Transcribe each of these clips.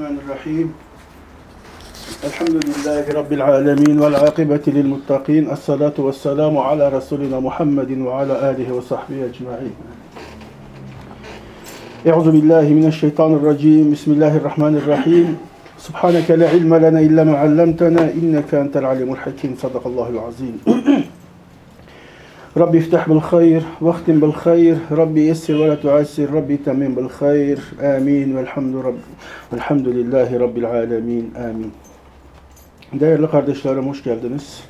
الرحمن الرحيم. الحمد لله رب العالمين والعاقبة للمتقين. الصلاة والسلام على رسولنا محمد وعلى آله وصحبه أجمعين. أعوذ بالله من الشيطان الرجيم. بسم الله الرحمن الرحيم. سبحانك لا علم لنا إلا ما علمتنا إنك أنت العليم الحكيم. صدق الله العظيم. Rabbi iftah bil hayr, vaktim bil hayr, Rabbi yessir ve la tuassir, Rabbi tamim bil hayr, amin, Ve velhamdülillahi rabbil alemin, amin. Değerli kardeşlerim hoş geldiniz.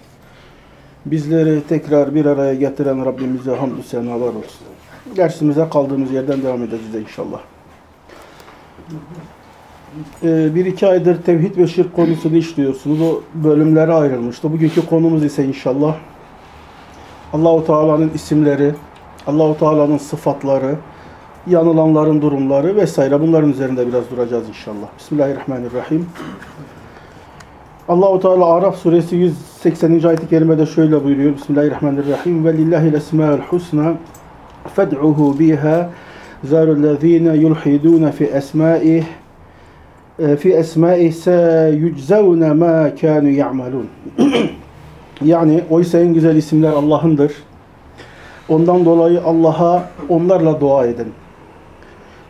Bizleri tekrar bir araya getiren Rabbimize hamdü senalar olsun. Dersimize kaldığımız yerden devam edeceğiz inşallah. Ee, bir iki aydır tevhid ve şirk konusunu işliyorsunuz. O bölümlere ayrılmıştı. Bugünkü konumuz ise inşallah Allahu Teala'nın isimleri, Allahu Teala'nın sıfatları, yanılanların durumları vesaire bunların üzerinde biraz duracağız inşallah. Bismillahirrahmanirrahim. Allahu Teala Araf suresi 180. ayet-i kerimede şöyle buyuruyor. Bismillahirrahmanirrahim. Ve lillahil esmaul husna fed'uhu biha zarullezine yulhidun fi esmaih fi esmaih sayuczavne ma kanu ya'malun. Yani oysa en güzel isimler Allah'ındır. Ondan dolayı Allah'a onlarla dua edin.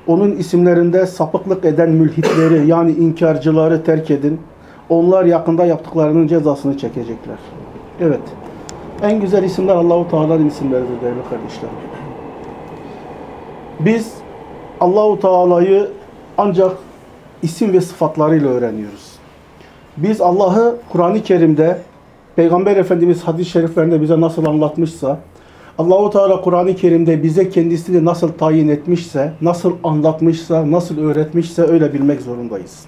Onun isimlerinde sapıklık eden mülhitleri yani inkarcıları terk edin. Onlar yakında yaptıklarının cezasını çekecekler. Evet. En güzel isimler Allahu Teala'nın isimleridir değerli kardeşlerim. Biz Allahu Teala'yı ancak isim ve sıfatlarıyla öğreniyoruz. Biz Allah'ı Kur'an-ı Kerim'de Peygamber Efendimiz hadis-i şeriflerinde bize nasıl anlatmışsa, Allahu Teala Kur'an-ı Kerim'de bize kendisini nasıl tayin etmişse, nasıl anlatmışsa, nasıl öğretmişse öyle bilmek zorundayız.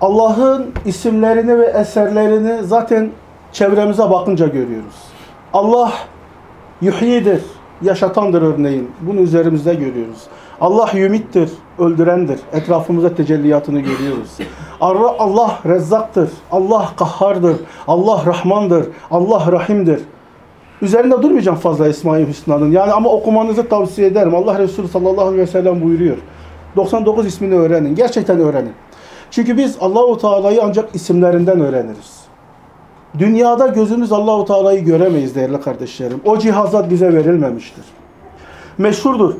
Allah'ın isimlerini ve eserlerini zaten çevremize bakınca görüyoruz. Allah yuhyidir, yaşatandır örneğin. Bunu üzerimizde görüyoruz. Allah yümittir, öldürendir. Etrafımıza tecelliyatını görüyoruz. Allah rezzaktır, Allah kahhardır, Allah rahmandır, Allah rahimdir. Üzerinde durmayacağım fazla Esma-i Hüsna'nın. Yani ama okumanızı tavsiye ederim. Allah Resulü sallallahu aleyhi ve sellem buyuruyor. 99 ismini öğrenin. Gerçekten öğrenin. Çünkü biz Allahu Teala'yı ancak isimlerinden öğreniriz. Dünyada gözümüz Allahu Teala'yı göremeyiz değerli kardeşlerim. O cihazat bize verilmemiştir. Meşhurdur.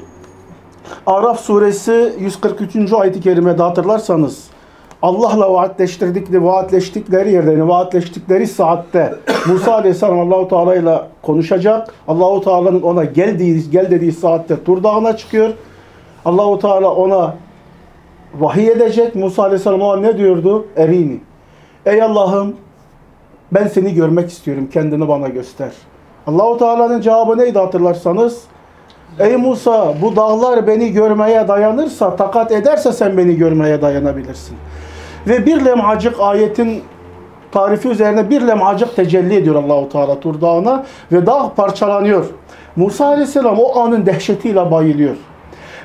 Araf suresi 143. ayet-i kerimede hatırlarsanız Allah'la vaatleştirdikleri, vaatleştikleri yerde, yani vaatleştikleri saatte Musa Aleyhisselam Allahu Teala ile konuşacak. Allahu Teala'nın ona gel dediği, gel dediği saatte Tur Dağı'na çıkıyor. Allahu Teala ona vahiy edecek. Musa Aleyhisselam ona ne diyordu? Erini. Ey Allah'ım ben seni görmek istiyorum. Kendini bana göster. Allahu Teala'nın cevabı neydi hatırlarsanız? Ey Musa bu dağlar beni görmeye dayanırsa, takat ederse sen beni görmeye dayanabilirsin. Ve bir lemhacık ayetin tarifi üzerine bir lemhacık tecelli ediyor Allahu Teala Tur Dağı'na ve dağ parçalanıyor. Musa Aleyhisselam o anın dehşetiyle bayılıyor.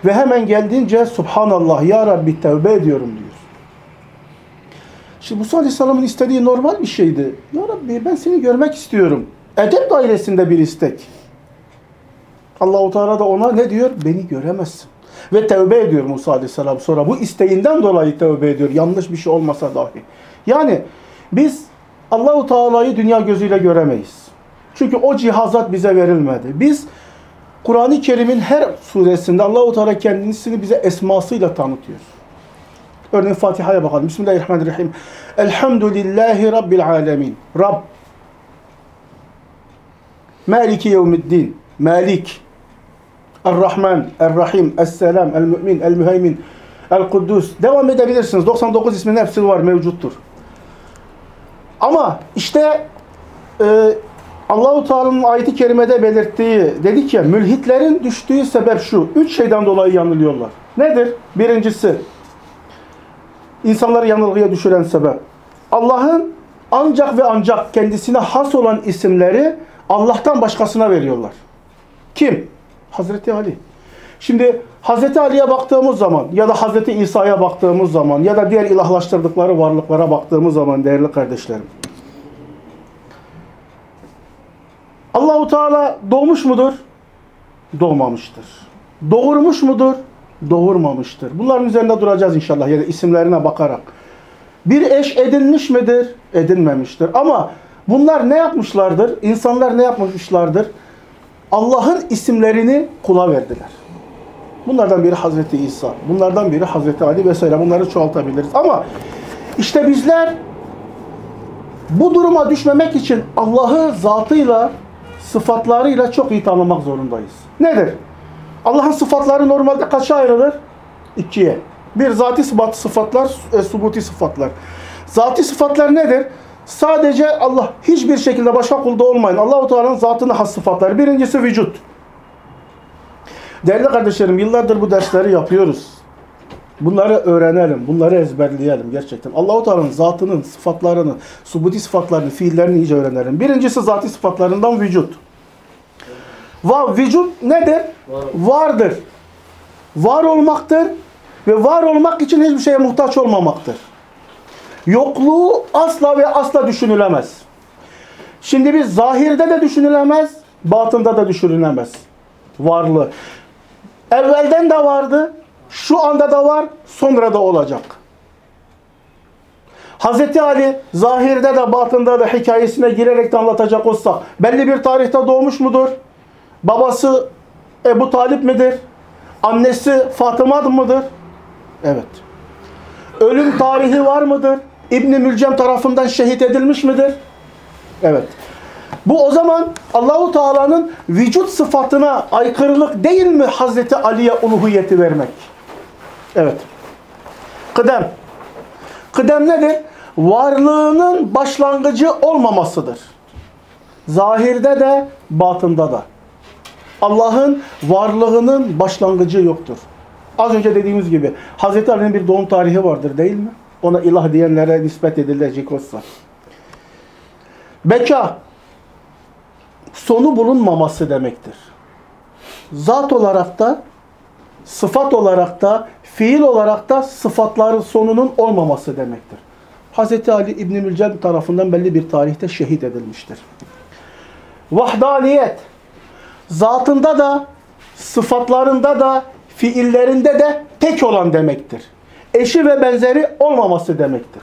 Ve hemen geldiğince Subhanallah ya Rabbi tevbe ediyorum diyor. Şimdi Musa Aleyhisselam'ın istediği normal bir şeydi. Ya Rabbi ben seni görmek istiyorum. Edep dairesinde bir istek. Allahu Teala da ona ne diyor? Beni göremezsin. Ve tevbe ediyor Musa Aleyhisselam sonra. Bu isteğinden dolayı tevbe ediyor. Yanlış bir şey olmasa dahi. Yani biz Allahu Teala'yı dünya gözüyle göremeyiz. Çünkü o cihazat bize verilmedi. Biz Kur'an-ı Kerim'in her suresinde Allahu Teala kendisini bize esmasıyla tanıtıyor. Örneğin Fatiha'ya bakalım. Bismillahirrahmanirrahim. Elhamdülillahi Rabbil alemin. Rab. Maliki yevmiddin. Malik. Er-Rahman, Er-Rahim, Es-Selam, El-Mü'min, El-Müheymin, El-Kuddus. Devam edebilirsiniz. 99 ismin hepsi var, mevcuttur. Ama işte e, Allahu Teala'nın ayeti kerimede belirttiği dedik ya mülhitlerin düştüğü sebep şu. Üç şeyden dolayı yanılıyorlar. Nedir? Birincisi insanları yanılgıya düşüren sebep. Allah'ın ancak ve ancak kendisine has olan isimleri Allah'tan başkasına veriyorlar. Kim? Hazreti Ali. Şimdi Hazreti Ali'ye baktığımız zaman ya da Hazreti İsa'ya baktığımız zaman ya da diğer ilahlaştırdıkları varlıklara baktığımız zaman değerli kardeşlerim. Allahu Teala doğmuş mudur? Doğmamıştır. Doğurmuş mudur? doğurmamıştır. Bunların üzerinde duracağız inşallah ya da isimlerine bakarak. Bir eş edinmiş midir? Edinmemiştir. Ama bunlar ne yapmışlardır? İnsanlar ne yapmışlardır? Allah'ın isimlerini kula verdiler. Bunlardan biri Hazreti İsa, bunlardan biri Hazreti Ali vesaire. Bunları çoğaltabiliriz. Ama işte bizler bu duruma düşmemek için Allah'ı zatıyla, sıfatlarıyla çok iyi tanımak zorundayız. Nedir? Allah'ın sıfatları normalde kaça ayrılır? İkiye. Bir zati sıfat, sıfatlar, e, subuti sıfatlar. Zati sıfatlar nedir? Sadece Allah hiçbir şekilde başka kulda olmayın. Allahu Teala'nın zatına has sıfatları. Birincisi vücut. Değerli kardeşlerim yıllardır bu dersleri yapıyoruz. Bunları öğrenelim, bunları ezberleyelim gerçekten. Allahu Teala'nın zatının, sıfatlarını, subuti sıfatlarını, fiillerini iyice öğrenelim. Birincisi zati sıfatlarından vücut. Va vücut nedir? Vardır. Var olmaktır ve var olmak için hiçbir şeye muhtaç olmamaktır. Yokluğu asla ve asla düşünülemez. Şimdi biz zahirde de düşünülemez, batında da düşünülemez. Varlığı. Evvelden de vardı, şu anda da var, sonra da olacak. Hazreti Ali zahirde de batında da hikayesine girerek de anlatacak olsak belli bir tarihte doğmuş mudur? Babası Ebu Talip midir? Annesi Fatıma mıdır? Evet. Ölüm tarihi var mıdır? İbn Mülcem tarafından şehit edilmiş midir? Evet. Bu o zaman Allahu Teala'nın vücut sıfatına aykırılık değil mi Hazreti Ali'ye uluhiyeti vermek? Evet. Kıdem. Kıdem nedir? Varlığının başlangıcı olmamasıdır. Zahirde de batında da. Allah'ın varlığının başlangıcı yoktur. Az önce dediğimiz gibi Hazreti Ali'nin bir doğum tarihi vardır değil mi? Ona ilah diyenlere nispet edilecek olsa. Beka sonu bulunmaması demektir. Zat olarak da sıfat olarak da fiil olarak da sıfatların sonunun olmaması demektir. Hz. Ali İbn-i tarafından belli bir tarihte şehit edilmiştir. Vahdaniyet zatında da sıfatlarında da fiillerinde de tek olan demektir. Eşi ve benzeri olmaması demektir.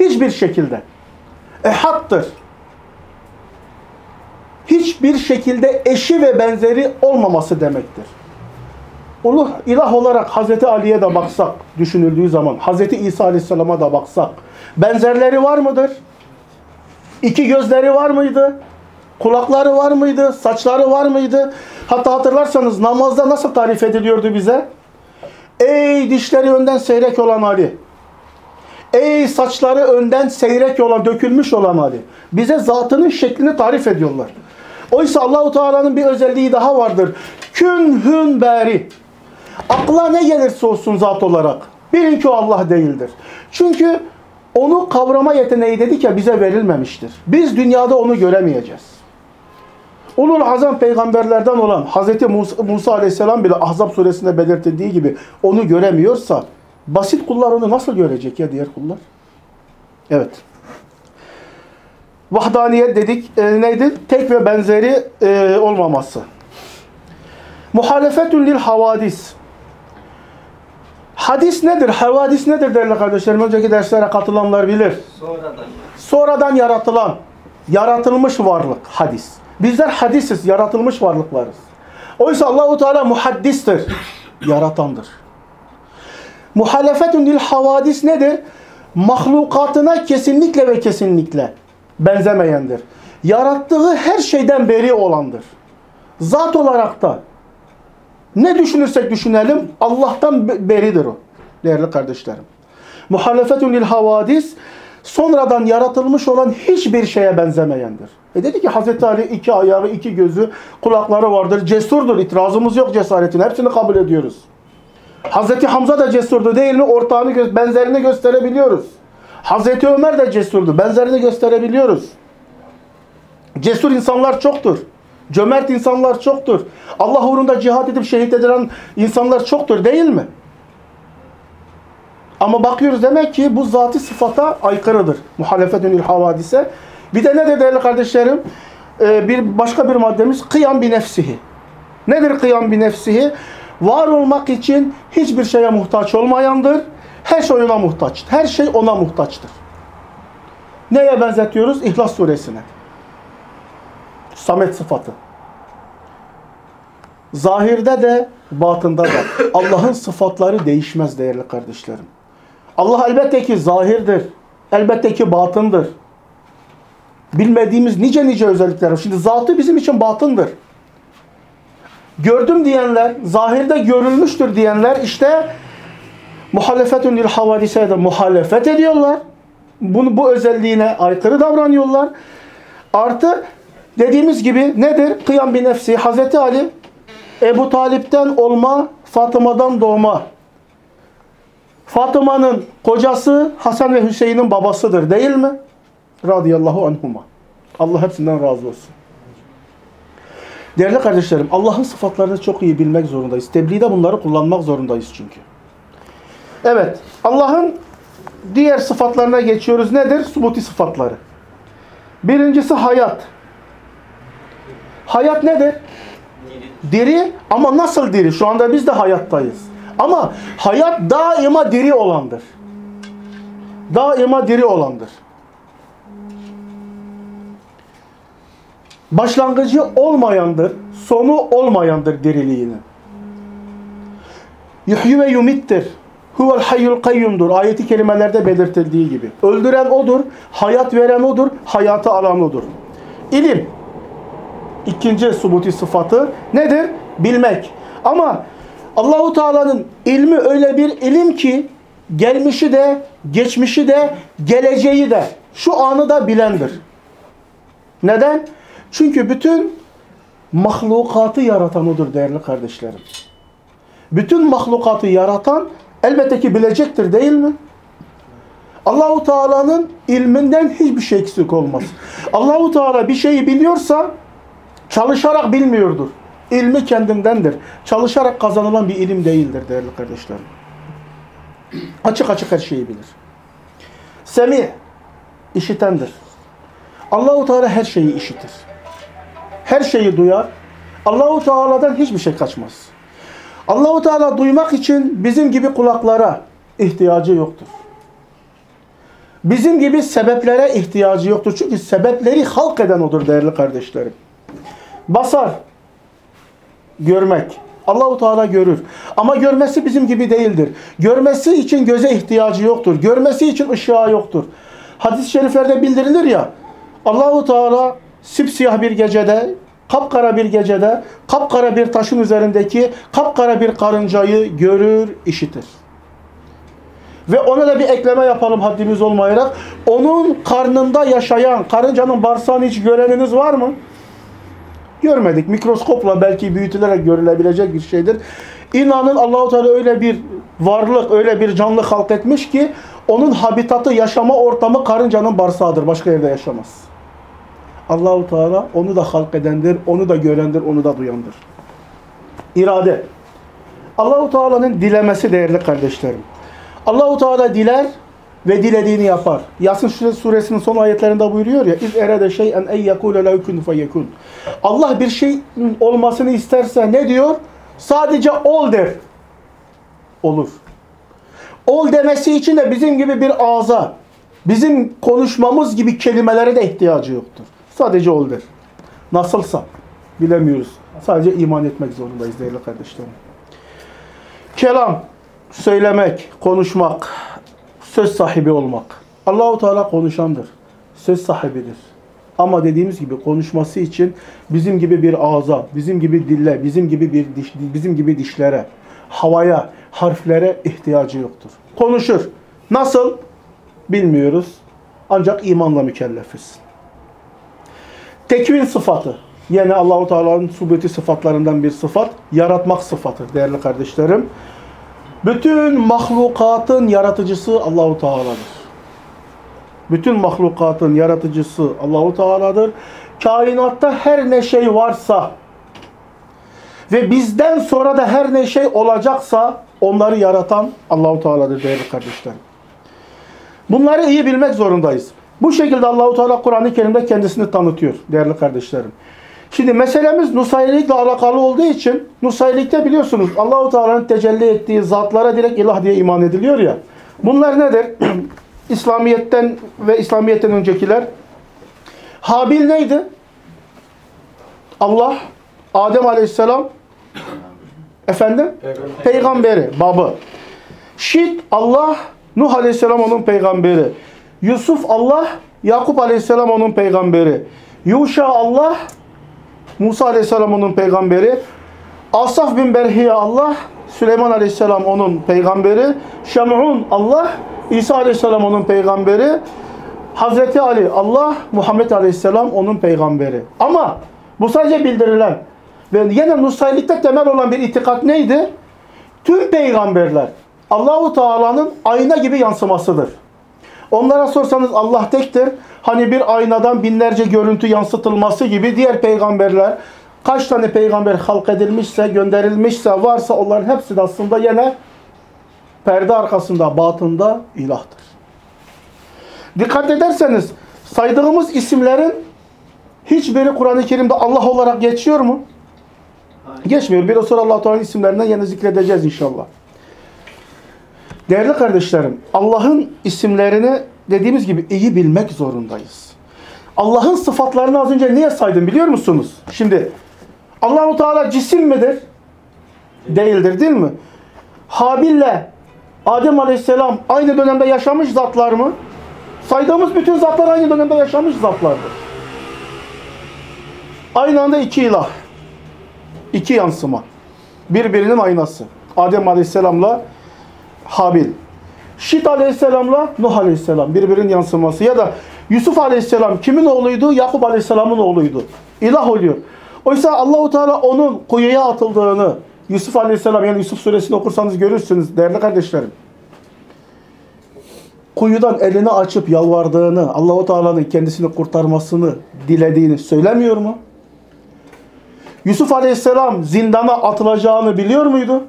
Hiçbir şekilde. Ehattır. Hiçbir şekilde eşi ve benzeri olmaması demektir. Ulu ilah olarak Hazreti Ali'ye de baksak düşünüldüğü zaman, Hazreti İsa Aleyhisselam'a da baksak benzerleri var mıdır? İki gözleri var mıydı? Kulakları var mıydı? Saçları var mıydı? Hatta hatırlarsanız namazda nasıl tarif ediliyordu bize? Ey dişleri önden seyrek olan Ali. Ey saçları önden seyrek olan, dökülmüş olan Ali. Bize zatının şeklini tarif ediyorlar. Oysa Allahu Teala'nın bir özelliği daha vardır. Künhün beri. Akla ne gelirse olsun zat olarak. Bilin ki o Allah değildir. Çünkü onu kavrama yeteneği dedik ya bize verilmemiştir. Biz dünyada onu göremeyeceğiz. Ulul azam peygamberlerden olan Hz. Musa, Musa aleyhisselam bile Ahzab suresinde belirtildiği gibi onu göremiyorsa basit kullar onu nasıl görecek ya diğer kullar? Evet. Vahdaniyet dedik e, neydi? Tek ve benzeri e, olmaması. Muhalefetün lil havadis. Hadis nedir? Havadis nedir değerli kardeşlerim? Önceki derslere katılanlar bilir. Sonradan. Sonradan yaratılan, yaratılmış varlık hadis. Bizler hadisiz, yaratılmış varlıklarız. Oysa Allahu Teala muhaddistir, yaratandır. Muhalefetun lil havadis nedir? Mahlukatına kesinlikle ve kesinlikle benzemeyendir. Yarattığı her şeyden beri olandır. Zat olarak da ne düşünürsek düşünelim Allah'tan be- beridir o değerli kardeşlerim. Muhalefetun lil havadis sonradan yaratılmış olan hiçbir şeye benzemeyendir. E dedi ki Hazreti Ali iki ayağı, iki gözü, kulakları vardır. Cesurdur. İtirazımız yok cesaretine. Hepsini kabul ediyoruz. Hazreti Hamza da cesurdu değil mi? Ortağını, benzerini gösterebiliyoruz. Hazreti Ömer de cesurdu. Benzerini gösterebiliyoruz. Cesur insanlar çoktur. Cömert insanlar çoktur. Allah uğrunda cihat edip şehit edilen insanlar çoktur değil mi? Ama bakıyoruz demek ki bu zati sıfata aykırıdır. Muhalefetünül havadise. Bir de ne de değerli kardeşlerim? Ee, bir başka bir maddemiz kıyam bir nefsihi. Nedir kıyam bir nefsihi? var olmak için hiçbir şeye muhtaç olmayandır. Her şey ona muhtaçtır. Her şey ona muhtaçtır. Neye benzetiyoruz? İhlas suresine. Samet sıfatı. Zahirde de batında da Allah'ın sıfatları değişmez değerli kardeşlerim. Allah elbette ki zahirdir. Elbette ki batındır. Bilmediğimiz nice nice özellikler. Şimdi zatı bizim için batındır. Gördüm diyenler, zahirde görülmüştür diyenler işte muhalefetün lil havadiseye de muhalefet ediyorlar. Bunu, bu özelliğine aykırı davranıyorlar. Artı dediğimiz gibi nedir? Kıyam bir nefsi. Hazreti Ali Ebu Talip'ten olma, Fatıma'dan doğma. Fatıma'nın kocası Hasan ve Hüseyin'in babasıdır değil mi? Radıyallahu anhuma. Allah hepsinden razı olsun. Değerli kardeşlerim, Allah'ın sıfatlarını çok iyi bilmek zorundayız. Tebliğde bunları kullanmak zorundayız çünkü. Evet, Allah'ın diğer sıfatlarına geçiyoruz. Nedir? Subuti sıfatları. Birincisi hayat. Hayat nedir? Diri ama nasıl diri? Şu anda biz de hayattayız. Ama hayat daima diri olandır. Daima diri olandır. Başlangıcı olmayandır, sonu olmayandır diriliğinin. Yuhyi ve yumittir. Huvel hayyul kayyumdur. Ayeti kelimelerde belirtildiği gibi. Öldüren odur, hayat veren odur, hayatı alan odur. İlim. İkinci subuti sıfatı nedir? Bilmek. Ama Allahu Teala'nın ilmi öyle bir ilim ki gelmişi de, geçmişi de, geleceği de, şu anı da bilendir. Neden? Çünkü bütün mahlukatı yaratan odur değerli kardeşlerim. Bütün mahlukatı yaratan elbette ki bilecektir değil mi? Allahu Teala'nın ilminden hiçbir şey eksik olmaz. Allahu Teala bir şeyi biliyorsa çalışarak bilmiyordur. İlmi kendindendir. Çalışarak kazanılan bir ilim değildir değerli kardeşlerim. Açık açık her şeyi bilir. Semi işitendir. Allahu Teala her şeyi işitir. Her şeyi duyar. Allahu Teala'dan hiçbir şey kaçmaz. Allahu Teala duymak için bizim gibi kulaklara ihtiyacı yoktur. Bizim gibi sebeplere ihtiyacı yoktur. Çünkü sebepleri halk eden odur değerli kardeşlerim. Basar, görmek. Allahu Teala görür. Ama görmesi bizim gibi değildir. Görmesi için göze ihtiyacı yoktur. Görmesi için ışığa yoktur. Hadis-i şeriflerde bildirilir ya. Allahu Teala sipsiyah bir gecede, kapkara bir gecede, kapkara bir taşın üzerindeki kapkara bir karıncayı görür, işitir. Ve ona da bir ekleme yapalım haddimiz olmayarak. Onun karnında yaşayan karıncanın bağırsağını hiç göreniniz var mı? Görmedik. Mikroskopla belki büyütülerek görülebilecek bir şeydir. İnanın Allahu Teala öyle bir varlık, öyle bir canlı halk etmiş ki onun habitatı, yaşama ortamı karıncanın bağırsağıdır. Başka yerde yaşamaz. Allahu Teala onu da halk edendir, onu da görendir, onu da duyandır. İrade. Allahu Teala'nın dilemesi değerli kardeşlerim. Allahu Teala diler ve dilediğini yapar. Yasin suresinin son ayetlerinde buyuruyor ya iz erede şey'en en yekule lehu kun feyekun. Allah bir şeyin olmasını isterse ne diyor? Sadece ol der. Olur. Ol demesi için de bizim gibi bir ağza, bizim konuşmamız gibi kelimelere de ihtiyacı yoktur. Sadece ol der. Nasılsa bilemiyoruz. Sadece iman etmek zorundayız değerli kardeşlerim. Kelam, söylemek, konuşmak, söz sahibi olmak. Allahu Teala konuşandır. Söz sahibidir. Ama dediğimiz gibi konuşması için bizim gibi bir ağza, bizim gibi dille, bizim gibi bir diş, bizim gibi dişlere, havaya, harflere ihtiyacı yoktur. Konuşur. Nasıl? Bilmiyoruz. Ancak imanla mükellefiz. Tekvin sıfatı. Yine Allahu Teala'nın subeti sıfatlarından bir sıfat. Yaratmak sıfatı değerli kardeşlerim. Bütün mahlukatın yaratıcısı Allahu Teala'dır. Bütün mahlukatın yaratıcısı Allahu Teala'dır. Kainatta her ne şey varsa ve bizden sonra da her ne şey olacaksa onları yaratan Allahu Teala'dır değerli kardeşlerim. Bunları iyi bilmek zorundayız. Bu şekilde Allahu Teala Kur'an-ı Kerim'de kendisini tanıtıyor değerli kardeşlerim. Şimdi meselemiz Nusayrilikle alakalı olduğu için Nusayrilikte biliyorsunuz Allahu Teala'nın tecelli ettiği zatlara direkt ilah diye iman ediliyor ya. Bunlar nedir? İslamiyet'ten ve İslamiyet'ten öncekiler. Habil neydi? Allah, Adem Aleyhisselam efendim peygamberi, babı. Şit Allah, Nuh Aleyhisselam onun peygamberi. Yusuf Allah, Yakup Aleyhisselam onun peygamberi. Yuşa Allah, Musa Aleyhisselam onun peygamberi. Asaf bin Berhiye Allah, Süleyman Aleyhisselam onun peygamberi. Şem'un Allah, İsa Aleyhisselam onun peygamberi. Hazreti Ali Allah, Muhammed Aleyhisselam onun peygamberi. Ama bu sadece bildirilen ve yine Nusaylikte temel olan bir itikat neydi? Tüm peygamberler Allahu Teala'nın ayna gibi yansımasıdır. Onlara sorsanız Allah tektir. Hani bir aynadan binlerce görüntü yansıtılması gibi diğer peygamberler kaç tane peygamber halk edilmişse, gönderilmişse, varsa onların hepsi de aslında yine perde arkasında, batında ilahtır. Dikkat ederseniz saydığımız isimlerin hiçbiri Kur'an-ı Kerim'de Allah olarak geçiyor mu? Geçmiyor. Biraz sonra Allah Teala'nın isimlerinden yine zikredeceğiz inşallah. Değerli kardeşlerim, Allah'ın isimlerini dediğimiz gibi iyi bilmek zorundayız. Allah'ın sıfatlarını az önce niye saydım biliyor musunuz? Şimdi Allahu Teala cisim midir? Değildir değil mi? Habil'le Adem Aleyhisselam aynı dönemde yaşamış zatlar mı? Saydığımız bütün zatlar aynı dönemde yaşamış zatlardır. Aynı anda iki ilah. iki yansıma. Birbirinin aynası. Adem Aleyhisselam'la Habil. Şit Aleyhisselam'la Nuh Aleyhisselam birbirinin yansıması. Ya da Yusuf Aleyhisselam kimin oğluydu? Yakup Aleyhisselam'ın oğluydu. İlah oluyor. Oysa Allahu Teala onun kuyuya atıldığını Yusuf Aleyhisselam yani Yusuf suresini okursanız görürsünüz değerli kardeşlerim. Kuyudan elini açıp yalvardığını, Allahu Teala'nın kendisini kurtarmasını dilediğini söylemiyor mu? Yusuf Aleyhisselam zindana atılacağını biliyor muydu?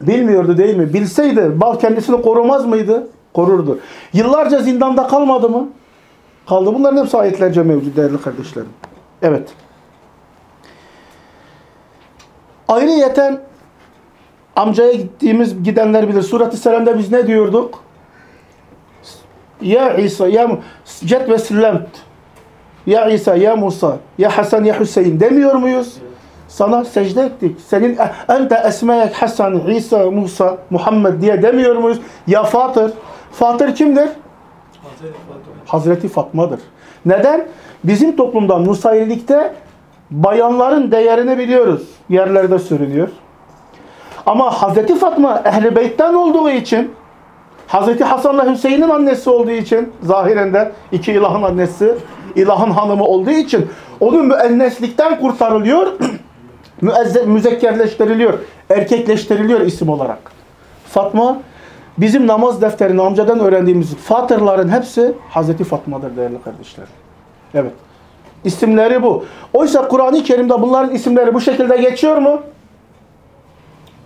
Bilmiyordu değil mi? Bilseydi bal kendisini korumaz mıydı? Korurdu. Yıllarca zindanda kalmadı mı? Kaldı. Bunların hepsi ayetlerce mevcut değerli kardeşlerim. Evet. Ayrıyeten amcaya gittiğimiz gidenler bilir. Surat-ı Selam'da biz ne diyorduk? Ya İsa, ya Cet ve Sillemt. Ya İsa, ya Musa, ya Hasan, ya Hüseyin demiyor muyuz? Sana secde ettik. Senin ente esmeyek Hasan, İsa, Musa, Muhammed diye demiyor muyuz? Ya Fatır. Fatır kimdir? Hazreti Fatma'dır. Neden? Bizim toplumda Nusayrilikte bayanların değerini biliyoruz. Yerlerde sürünüyor. Ama Hazreti Fatma Ehl-i Beyt'ten olduğu için Hazreti Hasan'la Hüseyin'in annesi olduğu için zahiren de iki ilahın annesi, ilahın hanımı olduğu için onun müenneslikten kurtarılıyor. müezze- müzekkerleştiriliyor, erkekleştiriliyor isim olarak. Fatma bizim namaz defterini amcadan öğrendiğimiz Fatırların hepsi Hazreti Fatma'dır değerli kardeşler. Evet. İsimleri bu. Oysa Kur'an-ı Kerim'de bunların isimleri bu şekilde geçiyor mu?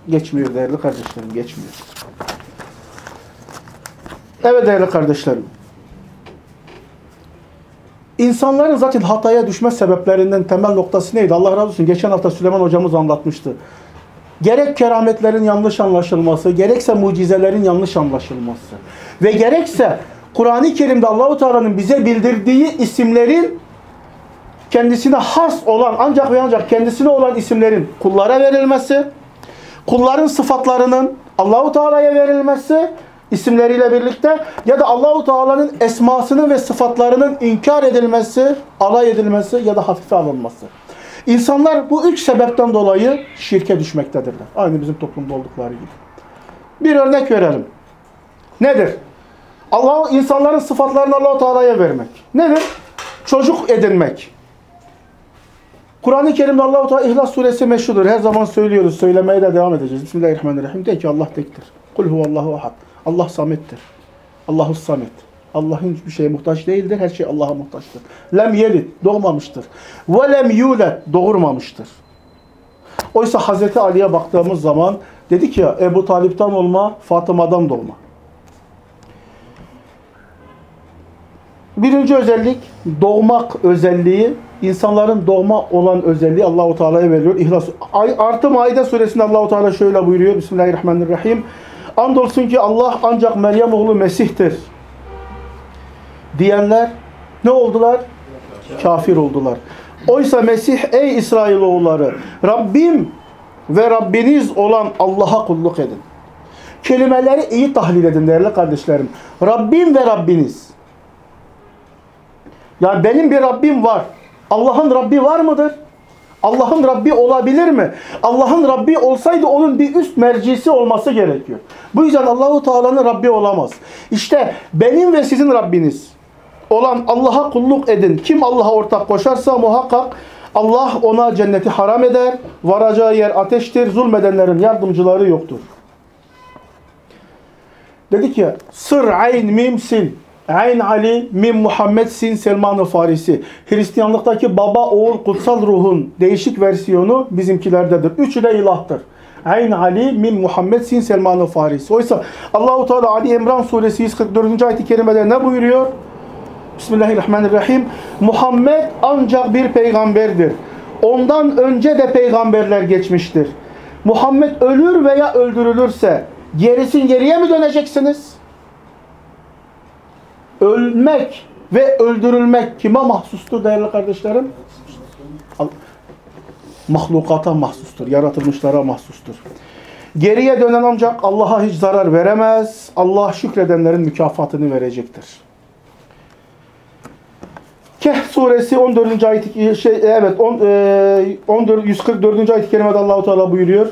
Geçmiyor değerli kardeşlerim, geçmiyor. Evet değerli kardeşlerim. İnsanların zaten hataya düşme sebeplerinden temel noktası neydi? Allah razı olsun. Geçen hafta Süleyman hocamız anlatmıştı. Gerek kerametlerin yanlış anlaşılması, gerekse mucizelerin yanlış anlaşılması ve gerekse Kur'an-ı Kerim'de Allahu Teala'nın bize bildirdiği isimlerin kendisine has olan ancak ve ancak kendisine olan isimlerin kullara verilmesi, kulların sıfatlarının Allahu Teala'ya verilmesi isimleriyle birlikte ya da Allahu Teala'nın esmasının ve sıfatlarının inkar edilmesi, alay edilmesi ya da hafife alınması. İnsanlar bu üç sebepten dolayı şirke düşmektedirler. Aynı bizim toplumda oldukları gibi. Bir örnek verelim. Nedir? Allah insanların sıfatlarını Allahu Teala'ya vermek. Nedir? Çocuk edinmek. Kur'an-ı Kerim'de Allahu Teala İhlas suresi meşhudur. Her zaman söylüyoruz, söylemeye de devam edeceğiz. Bismillahirrahmanirrahim. De ki Allah tektir. Kul huvallahu ahad. Allah samettir. Allahu samet. Allah'ın hiçbir şeye muhtaç değildir. Her şey Allah'a muhtaçtır. Lem yelid doğmamıştır. Ve lem yulet doğurmamıştır. Oysa Hazreti Ali'ye baktığımız zaman dedi ki ya Ebu Talip'ten olma, Fatıma'dan doğma. birinci özellik doğmak özelliği. insanların doğma olan özelliği Allahu Teala'ya veriyor. İhlas. Ay, artı Maide suresinde Allahu Teala şöyle buyuruyor. Bismillahirrahmanirrahim. Andolsun ki Allah ancak Meryem oğlu Mesih'tir. Diyenler ne oldular? Kafir oldular. Oysa Mesih ey İsrailoğulları Rabbim ve Rabbiniz olan Allah'a kulluk edin. Kelimeleri iyi tahlil edin değerli kardeşlerim. Rabbim ve Rabbiniz. Yani benim bir Rabbim var. Allah'ın Rabbi var mıdır? Allah'ın Rabbi olabilir mi? Allah'ın Rabbi olsaydı onun bir üst mercisi olması gerekiyor. Bu yüzden Allahu Teala'nın Rabbi olamaz. İşte benim ve sizin Rabbiniz olan Allah'a kulluk edin. Kim Allah'a ortak koşarsa muhakkak Allah ona cenneti haram eder. Varacağı yer ateştir. Zulmedenlerin yardımcıları yoktur. Dedik ya sır ayn mim sil. Ayn Ali, Mim Muhammed, Sin Selman-ı Farisi. Hristiyanlıktaki baba, oğul, kutsal ruhun değişik versiyonu bizimkilerdedir. Üçü de ilahtır. Ayn Ali, Mim Muhammed, Sin Selman-ı Farisi. Oysa Allahu Teala Ali İmran suresi 144. ayet-i kerimede ne buyuruyor? Bismillahirrahmanirrahim. Muhammed ancak bir peygamberdir. Ondan önce de peygamberler geçmiştir. Muhammed ölür veya öldürülürse gerisin geriye mi döneceksiniz? Ölmek ve öldürülmek kime mahsustur değerli kardeşlerim? Mahlukata mahsustur, yaratılmışlara mahsustur. Geriye dönen ancak Allah'a hiç zarar veremez. Allah şükredenlerin mükafatını verecektir. Kehf suresi 14. ayet şey evet 10 e, 14 144. ayet-i kerimede Allahu Teala buyuruyor.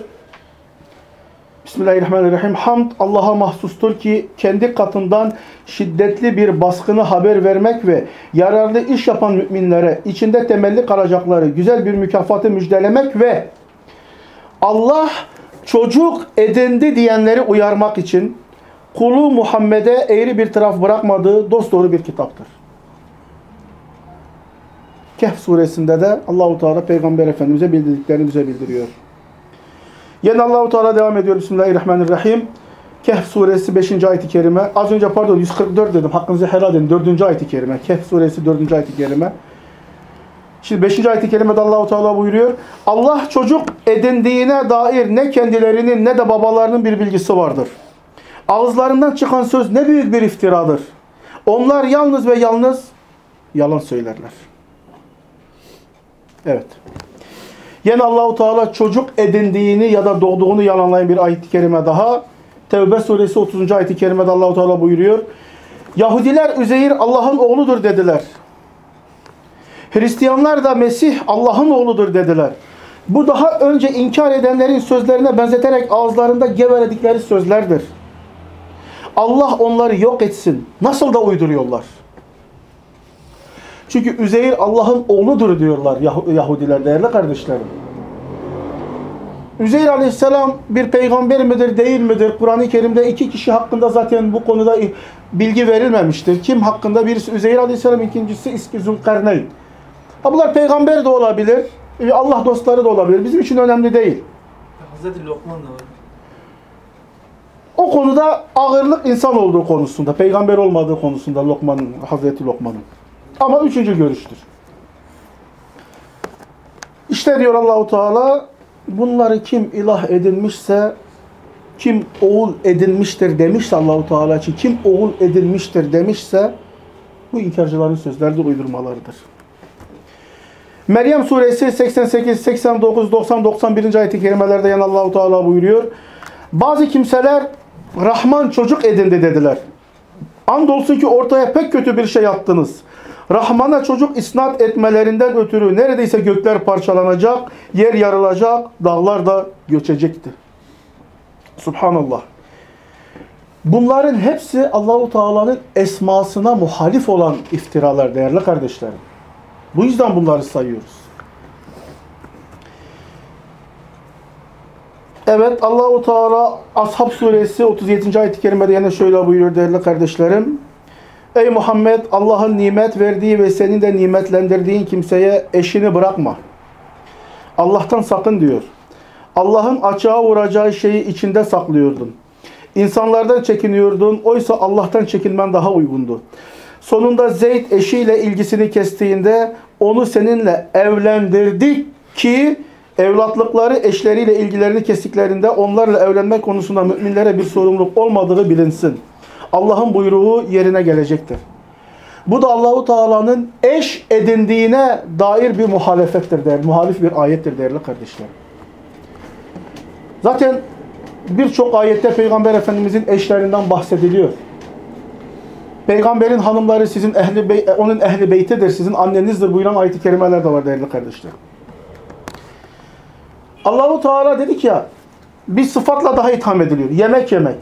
Bismillahirrahmanirrahim. Hamd Allah'a mahsustur ki kendi katından şiddetli bir baskını haber vermek ve yararlı iş yapan müminlere içinde temelli kalacakları güzel bir mükafatı müjdelemek ve Allah çocuk edindi diyenleri uyarmak için kulu Muhammed'e eğri bir taraf bırakmadığı dosdoğru bir kitaptır. Kehf suresinde de Allahu Teala Peygamber Efendimize bildirdiklerini bize bildiriyor. Yine Allahu Teala devam ediyor. Bismillahirrahmanirrahim. Kehf suresi 5. ayet-i kerime. Az önce pardon 144 dedim. Hakkınızı helal edin. 4. ayet-i kerime. Kehf suresi 4. ayet-i kerime. Şimdi 5. ayet-i kerimede Allahu Teala buyuruyor. Allah çocuk edindiğine dair ne kendilerinin ne de babalarının bir bilgisi vardır. Ağızlarından çıkan söz ne büyük bir iftiradır. Onlar yalnız ve yalnız yalan söylerler. Evet. Yine Allahu Teala çocuk edindiğini ya da doğduğunu yalanlayan bir ayet-i kerime daha. Tevbe suresi 30. ayet-i kerimede Allahu Teala buyuruyor. Yahudiler Üzeyir Allah'ın oğludur dediler. Hristiyanlar da Mesih Allah'ın oğludur dediler. Bu daha önce inkar edenlerin sözlerine benzeterek ağızlarında geveledikleri sözlerdir. Allah onları yok etsin. Nasıl da uyduruyorlar. Çünkü Üzeyir Allah'ın oğludur diyorlar Yahudiler değerli kardeşlerim. Üzeyir Aleyhisselam bir peygamber midir değil midir? Kur'an-ı Kerim'de iki kişi hakkında zaten bu konuda bilgi verilmemiştir. Kim hakkında? Birisi Üzeyir Aleyhisselam, ikincisi İski Zülkarneyn. Ha bunlar peygamber de olabilir, Allah dostları da olabilir. Bizim için önemli değil. Hazreti Lokman da var. O konuda ağırlık insan olduğu konusunda, peygamber olmadığı konusunda Lokman'ın, Hazreti Lokman'ın. Ama üçüncü görüştür. İşte diyor Allahu Teala bunları kim ilah edinmişse kim oğul edinmiştir demişse Allahu Teala için kim oğul edinmiştir demişse bu inkarcıların sözleridir, uydurmalarıdır. Meryem suresi 88, 89, 90, 91. ayet-i kerimelerde yan Allahu Teala buyuruyor. Bazı kimseler Rahman çocuk edindi dediler. Andolsun ki ortaya pek kötü bir şey attınız. Rahman'a çocuk isnat etmelerinden ötürü neredeyse gökler parçalanacak, yer yarılacak, dağlar da göçecekti. Subhanallah. Bunların hepsi Allahu Teala'nın esmasına muhalif olan iftiralar değerli kardeşlerim. Bu yüzden bunları sayıyoruz. Evet Allahu Teala Ashab suresi 37. ayet-i kerimede yine şöyle buyuruyor değerli kardeşlerim. Ey Muhammed Allah'ın nimet verdiği ve senin de nimetlendirdiğin kimseye eşini bırakma. Allah'tan sakın diyor. Allah'ın açığa vuracağı şeyi içinde saklıyordun. İnsanlardan çekiniyordun. Oysa Allah'tan çekinmen daha uygundu. Sonunda Zeyd eşiyle ilgisini kestiğinde onu seninle evlendirdik ki evlatlıkları eşleriyle ilgilerini kestiklerinde onlarla evlenme konusunda müminlere bir sorumluluk olmadığı bilinsin. Allah'ın buyruğu yerine gelecektir. Bu da Allahu Teala'nın eş edindiğine dair bir muhalefettir der. Muhalif bir ayettir değerli kardeşlerim. Zaten birçok ayette Peygamber Efendimizin eşlerinden bahsediliyor. Peygamberin hanımları sizin ehli bey, onun ehli beytidir, sizin annenizdir buyuran ayet-i kerimeler de var değerli kardeşlerim. Allahu Teala dedik ya bir sıfatla daha itham ediliyor. Yemek yemek.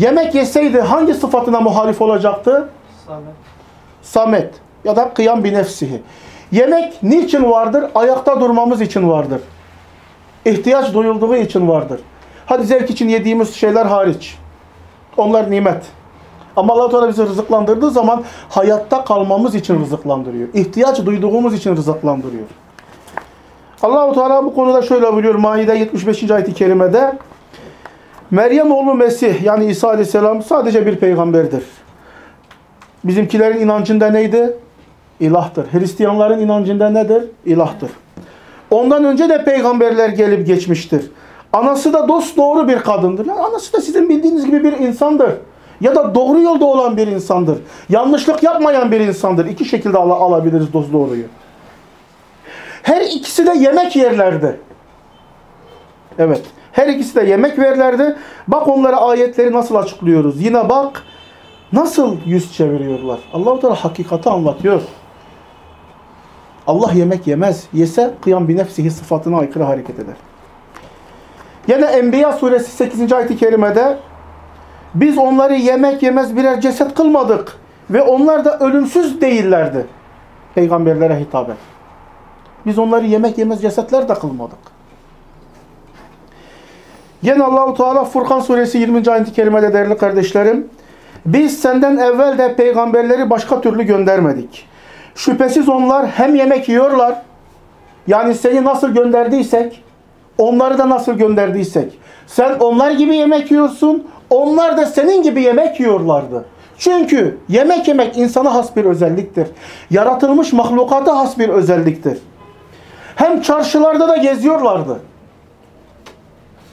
Yemek yeseydi hangi sıfatına muhalif olacaktı? Samet. Samet ya da kıyam bir nefsihi. Yemek niçin vardır? Ayakta durmamız için vardır. İhtiyaç duyulduğu için vardır. Hadi zevk için yediğimiz şeyler hariç. Onlar nimet. Ama Allah Teala bizi rızıklandırdığı zaman hayatta kalmamız için rızıklandırıyor. İhtiyaç duyduğumuz için rızıklandırıyor. Allahu Teala bu konuda şöyle buyuruyor Maide 75. ayet-i kerimede. Meryem oğlu Mesih yani İsa Aleyhisselam sadece bir peygamberdir. Bizimkilerin inancında neydi? İlahtır. Hristiyanların inancında nedir? İlahtır. Ondan önce de peygamberler gelip geçmiştir. Anası da dost doğru bir kadındır. Yani anası da sizin bildiğiniz gibi bir insandır. Ya da doğru yolda olan bir insandır. Yanlışlık yapmayan bir insandır. İki şekilde al alabiliriz dost doğruyu. Her ikisi de yemek yerlerdi. Evet. Her ikisi de yemek verlerdi. Bak onlara ayetleri nasıl açıklıyoruz. Yine bak nasıl yüz çeviriyorlar. Allah-u Teala hakikati anlatıyor. Allah yemek yemez. Yese kıyam bir nefsihi sıfatına aykırı hareket eder. Yine Enbiya suresi 8. ayet-i kerimede biz onları yemek yemez birer ceset kılmadık ve onlar da ölümsüz değillerdi. Peygamberlere hitaben. Biz onları yemek yemez cesetler de kılmadık. Yine Allahu Teala Furkan suresi 20. ayet-i kerimede değerli kardeşlerim biz senden evvel de peygamberleri başka türlü göndermedik. Şüphesiz onlar hem yemek yiyorlar yani seni nasıl gönderdiysek onları da nasıl gönderdiysek sen onlar gibi yemek yiyorsun onlar da senin gibi yemek yiyorlardı. Çünkü yemek yemek insana has bir özelliktir. Yaratılmış mahlukata has bir özelliktir. Hem çarşılarda da geziyorlardı.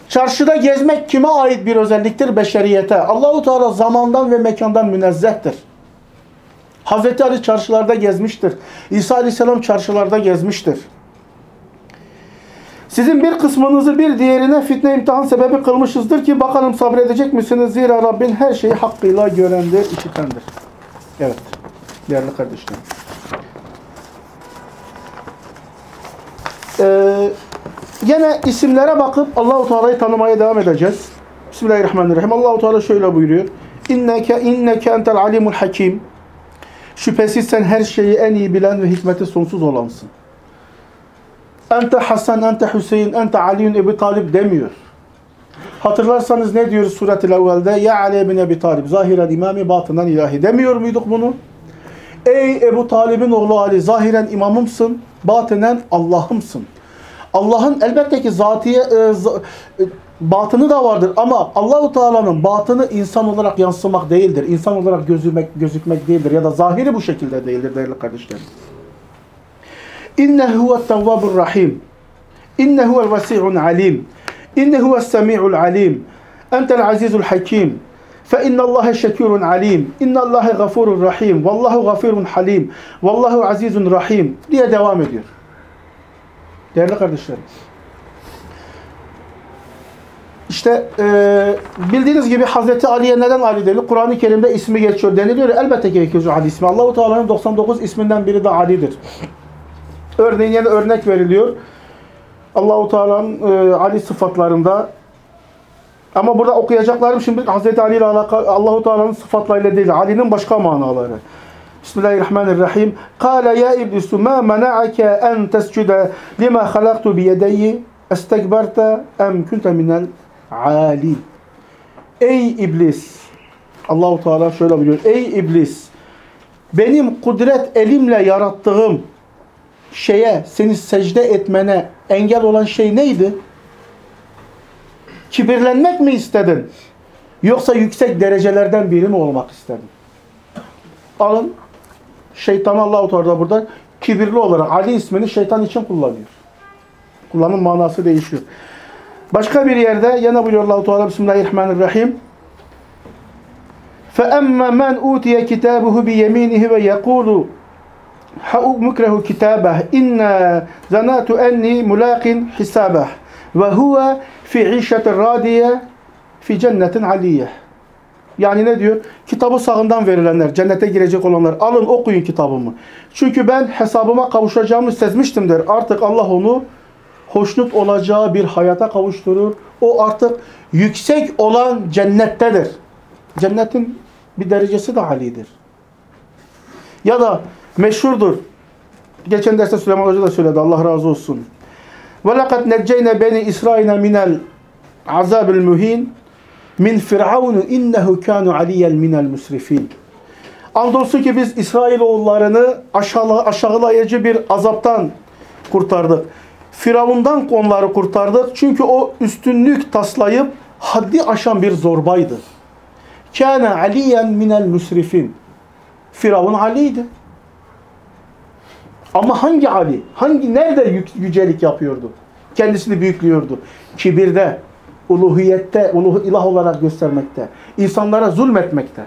Çarşıda gezmek kime ait bir özelliktir? Beşeriyete. Allahu Teala zamandan ve mekandan münezzehtir. Hazreti Ali çarşılarda gezmiştir. İsa Aleyhisselam çarşılarda gezmiştir. Sizin bir kısmınızı bir diğerine fitne imtihan sebebi kılmışızdır ki bakalım sabredecek misiniz? Zira Rabbin her şeyi hakkıyla görendir, işitendir. Evet. Değerli kardeşlerim. Ee, Yine isimlere bakıp Allahu Teala'yı tanımaya devam edeceğiz. Bismillahirrahmanirrahim. Allahu Teala şöyle buyuruyor. İnneke inneke entel alimul hakim. Şüphesiz sen her şeyi en iyi bilen ve hikmeti sonsuz olansın. Ente Hasan, ente Hüseyin, ente Ali'ün Ebi Talib demiyor. Hatırlarsanız ne diyoruz suret-i evvelde? Ya Ali bin Ebi Talib, zahiren imami, batınan ilahi. Demiyor muyduk bunu? Ey Ebu Talib'in oğlu Ali, zahiren imamımsın, batinen Allah'ımsın. Allah'ın elbette ki zatiye e, e, batını da vardır ama Allahu Teala'nın batını insan olarak yansımak değildir. İnsan olarak gözükmek gözükmek değildir ya da zahiri bu şekilde değildir değerli kardeşlerim. İnnehu huve't-tevvabur rahim. İnnehu el-vesi'un alim. İnnehu es-semi'ul alim. Entel azizul hakim. Fe innallaha şekurun alim. İnnallaha gafurur rahim. Vallahu gafurun halim. Vallahu azizun rahim diye devam ediyor. Değerli kardeşlerim. İşte e, bildiğiniz gibi Hazreti Ali'ye neden Ali deniliyor? Kur'an-ı Kerim'de ismi geçiyor deniliyor. Elbette ki geçiyor Ali ismi. Allahu Teala'nın 99 isminden biri de Ali'dir. Örneğin yine örnek veriliyor. Allahu Teala'nın e, Ali sıfatlarında ama burada okuyacaklarım şimdi Hazreti Ali ile alakalı Allahu Teala'nın sıfatlarıyla değil. Ali'nin başka manaları. Bismillahirrahmanirrahim. Kâle ya iblisu ma mena'ake en tescude lima halaktu biyedeyyi estekberte em kunte minel ali. Ey iblis! Allahu Teala şöyle buyuruyor. Ey iblis! Benim kudret elimle yarattığım şeye seni secde etmene engel olan şey neydi? Kibirlenmek mi istedin? Yoksa yüksek derecelerden biri mi olmak istedin? Alın Şeytan Allah-u Teala burada kibirli olarak Ali ismini şeytan için kullanıyor. Kullanım manası değişiyor. Başka bir yerde yine buyuruyor Allah-u Teala Bismillahirrahmanirrahim. فَأَمَّا مَنْ اُوْتِيَ كِتَابُهُ بِيَمِينِهِ وَيَقُولُ مُكْرَهُ كِتَابَهِ اِنَّا زَنَاتُ اَنِّي مُلَاقٍ حِسَابَهِ وَهُوَ فِي عِيشَةٍ رَادِيَةٍ فِي جَنَّةٍ عَلِيَّةٍ Yani ne diyor? Kitabı sağından verilenler, cennete girecek olanlar alın okuyun kitabımı. Çünkü ben hesabıma kavuşacağımı sezmiştim der. Artık Allah onu hoşnut olacağı bir hayata kavuşturur. O artık yüksek olan cennettedir. Cennetin bir derecesi de alidir. Ya da meşhurdur. Geçen derste Süleyman Hoca da söyledi. Allah razı olsun. وَلَقَدْ نَجَّيْنَا بَنِي إِسْرَائِيلَ مِنَ الْعَذَابِ الْمُهِينَ min firavunu innehu kanu aliyen minel musrifin. Andolsun ki biz İsrailoğullarını aşağı, aşağılayıcı bir azaptan kurtardık. Firavundan onları kurtardık. Çünkü o üstünlük taslayıp haddi aşan bir zorbaydı. Kana aliyen minel musrifin. Firavun Ali'ydi. Ama hangi Ali? Hangi nerede yücelik yapıyordu? Kendisini büyüklüyordu. Kibirde, uluhiyette, uluh ilah olarak göstermekte, insanlara zulmetmekte.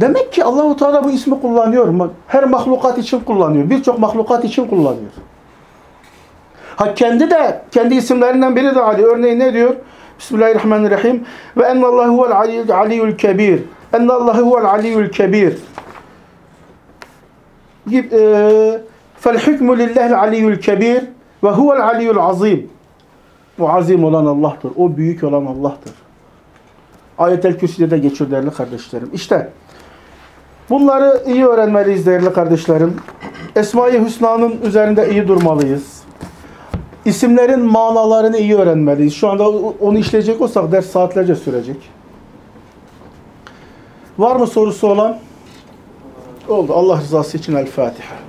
Demek ki Allahu Teala bu ismi kullanıyor. Her mahlukat için kullanıyor. Birçok mahlukat için kullanıyor. Ha kendi de kendi isimlerinden biri de Ali. Örneğin ne diyor? Bismillahirrahmanirrahim. Ve ennallahu huvel aliyyul kebir. Ennallahu huvel aliyyul kebir. Fel hükmü lillahil aliyyul kebir ve huvel aliyyul azim. O azim olan Allah'tır. O büyük olan Allah'tır. Ayet-el Kürsi'de de geçiyor değerli kardeşlerim. İşte bunları iyi öğrenmeliyiz değerli kardeşlerim. Esma-i Hüsna'nın üzerinde iyi durmalıyız. İsimlerin manalarını iyi öğrenmeliyiz. Şu anda onu işleyecek olsak ders saatlerce sürecek. Var mı sorusu olan? Oldu. Allah rızası için El Fatiha.